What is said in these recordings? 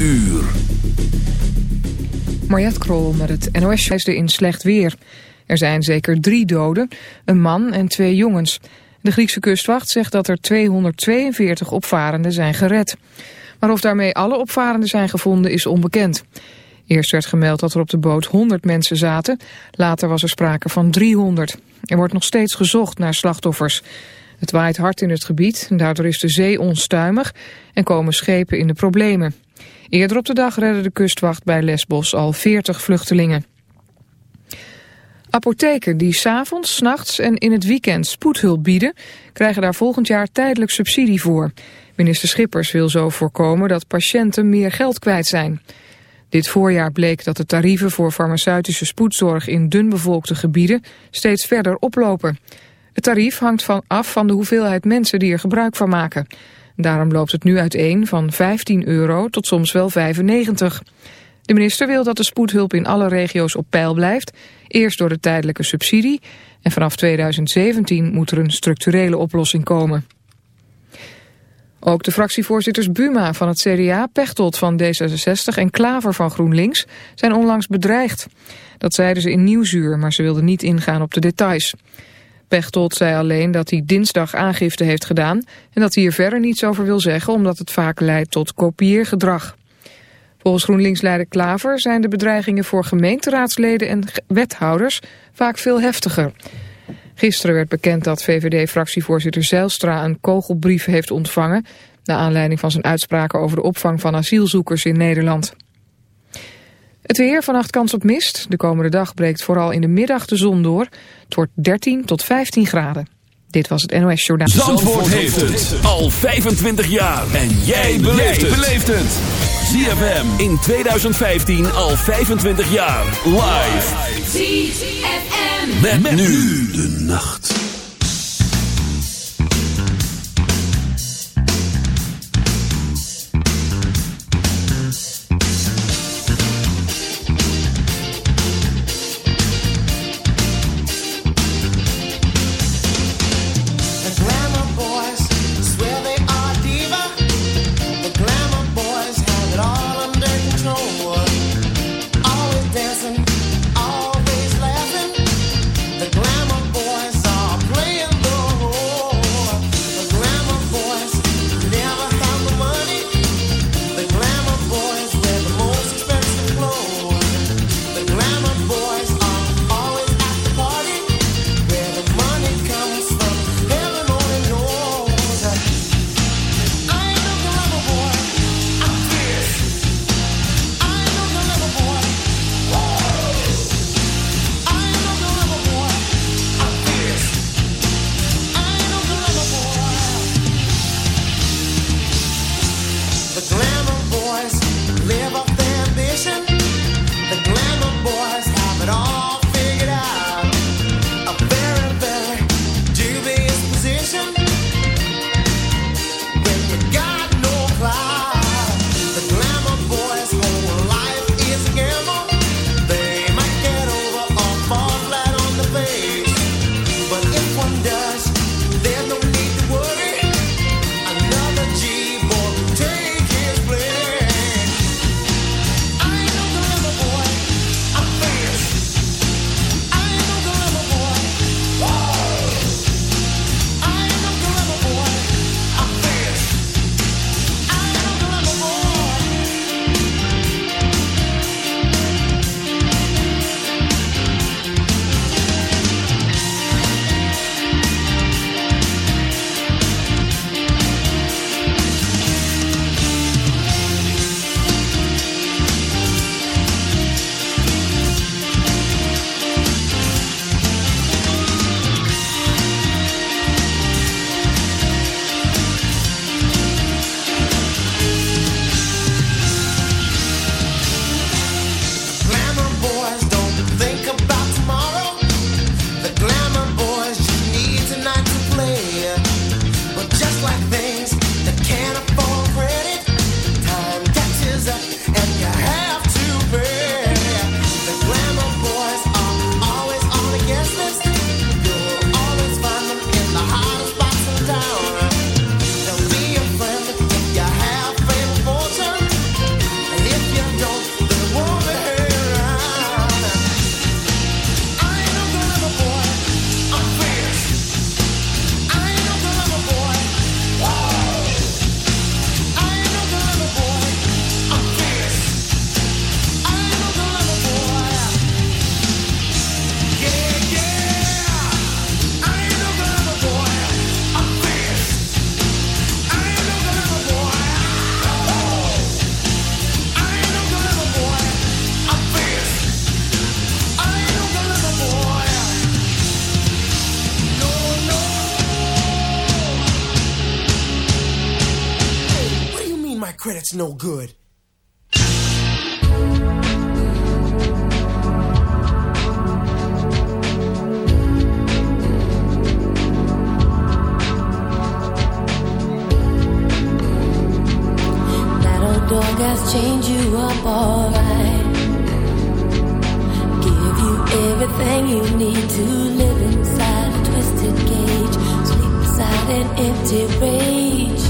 uur. Krol met het NOS reisde in slecht weer. Er zijn zeker drie doden, een man en twee jongens. De Griekse kustwacht zegt dat er 242 opvarenden zijn gered. Maar of daarmee alle opvarenden zijn gevonden is onbekend. Eerst werd gemeld dat er op de boot 100 mensen zaten. Later was er sprake van 300. Er wordt nog steeds gezocht naar slachtoffers. Het waait hard in het gebied, daardoor is de zee onstuimig en komen schepen in de problemen. Eerder op de dag redde de kustwacht bij Lesbos al 40 vluchtelingen. Apotheken die s'avonds, s nachts en in het weekend spoedhulp bieden... krijgen daar volgend jaar tijdelijk subsidie voor. Minister Schippers wil zo voorkomen dat patiënten meer geld kwijt zijn. Dit voorjaar bleek dat de tarieven voor farmaceutische spoedzorg... in dunbevolkte gebieden steeds verder oplopen. Het tarief hangt af van de hoeveelheid mensen die er gebruik van maken... Daarom loopt het nu uiteen van 15 euro tot soms wel 95. De minister wil dat de spoedhulp in alle regio's op peil blijft. Eerst door de tijdelijke subsidie. En vanaf 2017 moet er een structurele oplossing komen. Ook de fractievoorzitters Buma van het CDA, Pechtold van D66 en Klaver van GroenLinks zijn onlangs bedreigd. Dat zeiden ze in Nieuwsuur, maar ze wilden niet ingaan op de details. Pechtold zei alleen dat hij dinsdag aangifte heeft gedaan... en dat hij er verder niets over wil zeggen... omdat het vaak leidt tot kopieergedrag. Volgens GroenLinks-leider Klaver zijn de bedreigingen voor gemeenteraadsleden en wethouders vaak veel heftiger. Gisteren werd bekend dat VVD-fractievoorzitter Zijlstra een kogelbrief heeft ontvangen... naar aanleiding van zijn uitspraken over de opvang van asielzoekers in Nederland. Het weer, vannacht kans op mist. De komende dag breekt vooral in de middag de zon door. Het wordt 13 tot 15 graden. Dit was het NOS Journaal. Zandvoort, heeft het al 25 jaar. En jij beleeft het. ZFM in 2015 al 25 jaar. Live. ZFM. met nu de nacht. credit's no good. dog has chained you up alright. Give you everything you need to live inside a twisted cage. Sleep inside an empty rage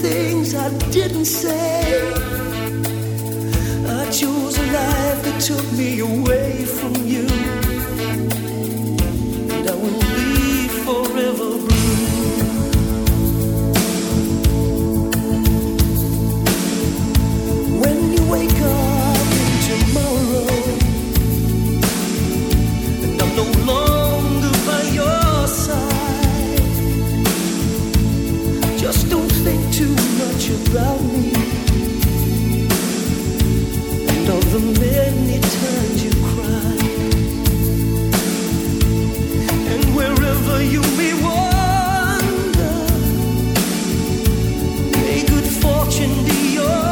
things I didn't say. I chose a life that took me away from you. And I will be forever blue. When you wake up in tomorrow, and I'm no longer. about me. And all the many times you cried. And wherever you may wander may good fortune be yours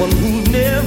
one who never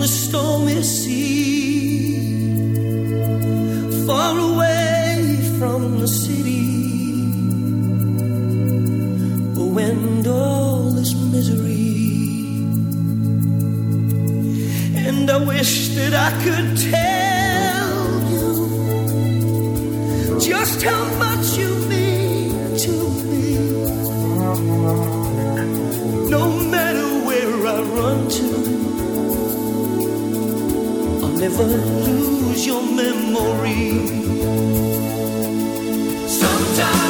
on the stormy sea, far away from the city. When all this misery. And I wish that I could tell you just how much you mean to me. No matter where I run to never lose your memory. Sometimes.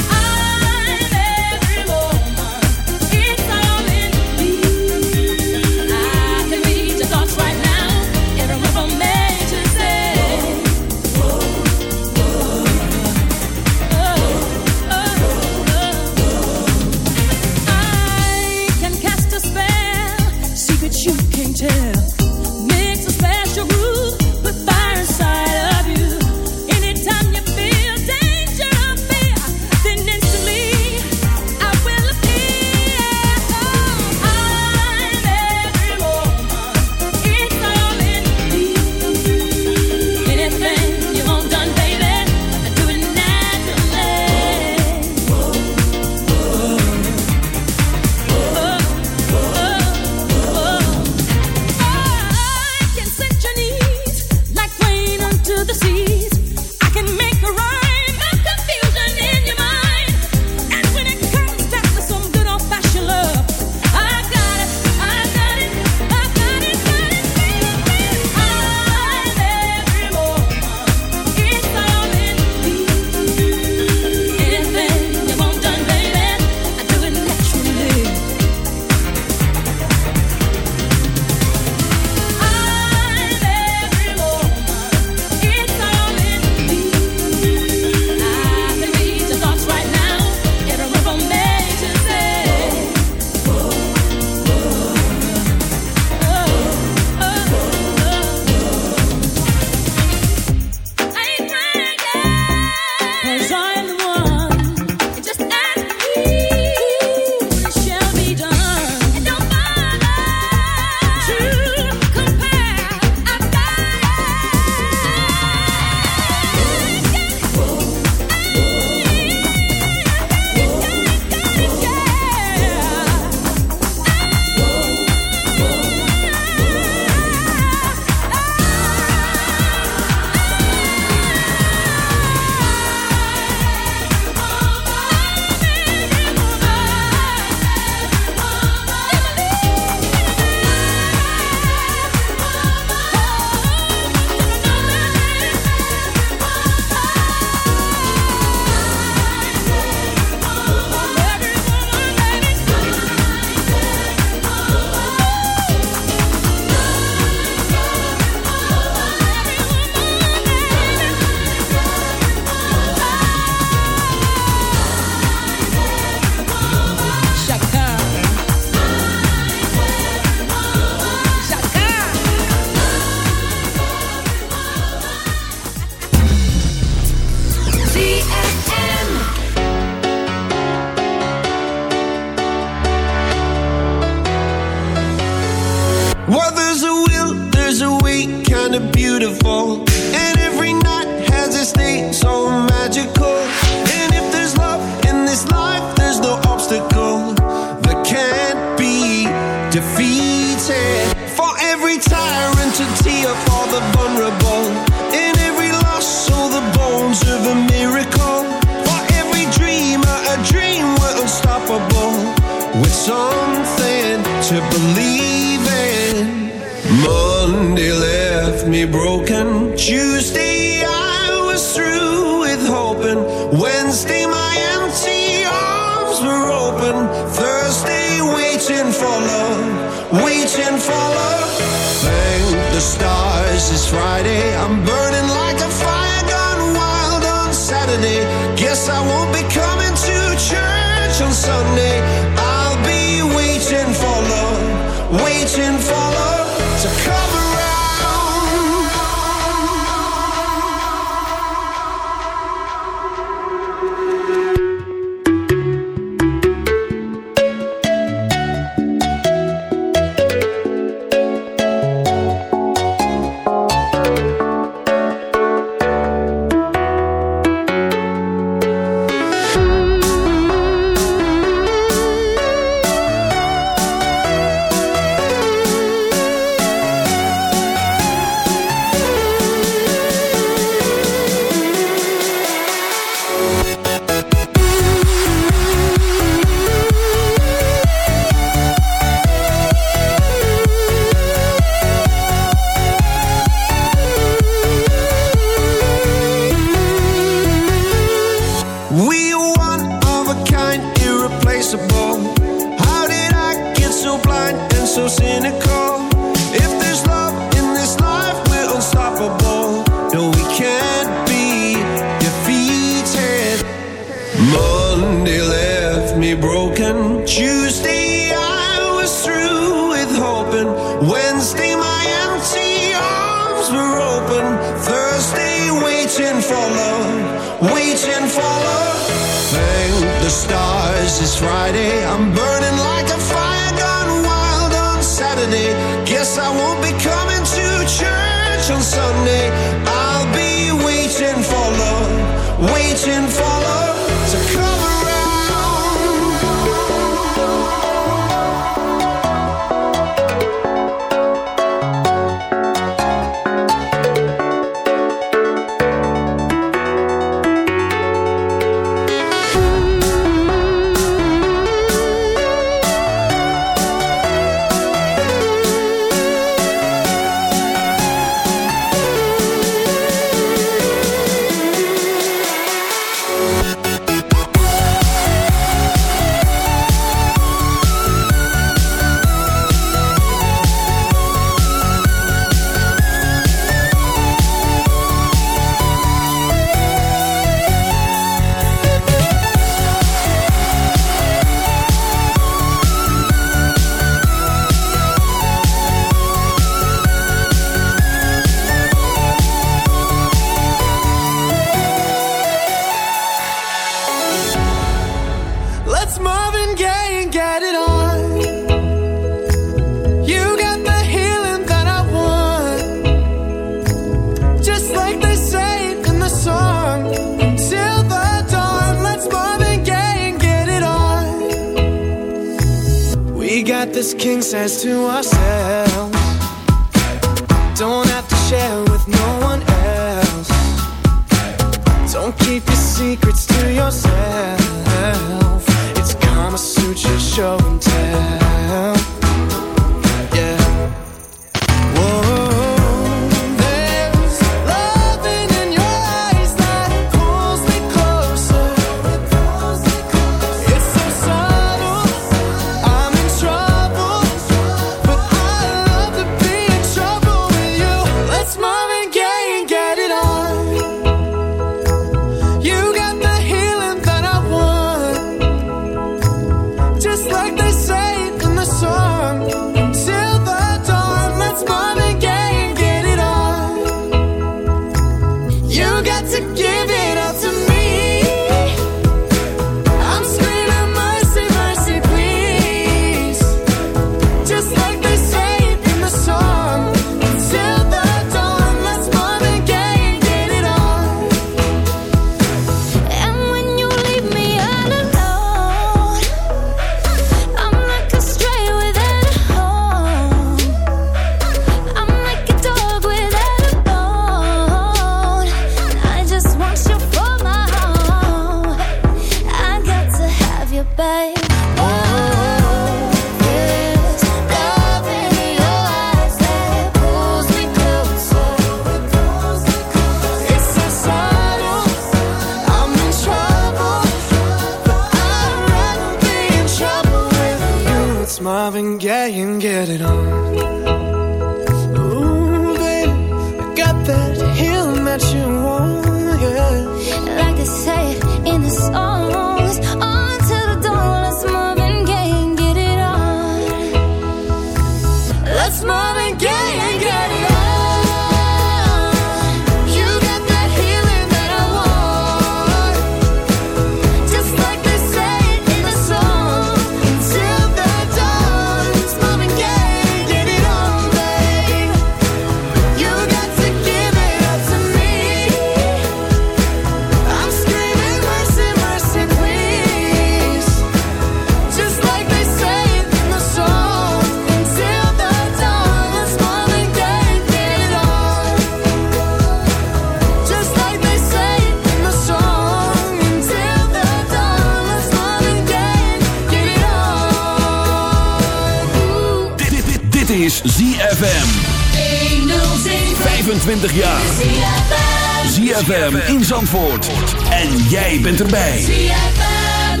ZFM in Zandvoort. En jij bent erbij. ZFM.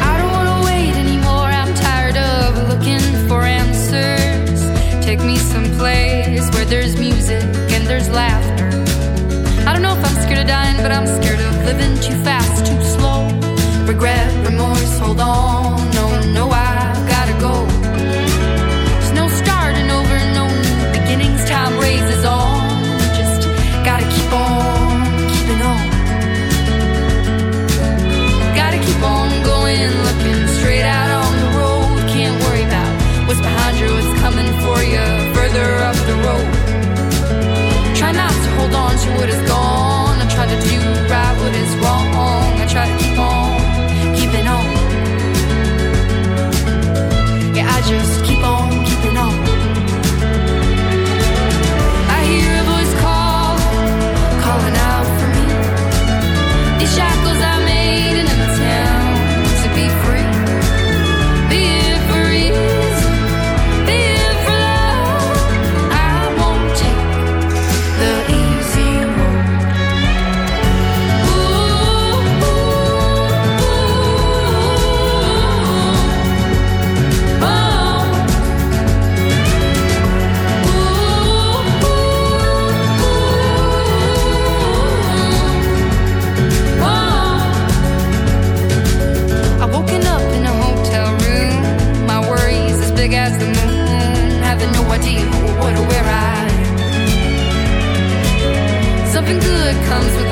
I don't wanna wait anymore. I'm tired of looking for answers. Take me someplace where there's music and there's laughter. I don't know if I'm scared of dying, but I'm scared of living too fast, too slow regret, remorse, hold on. good comes with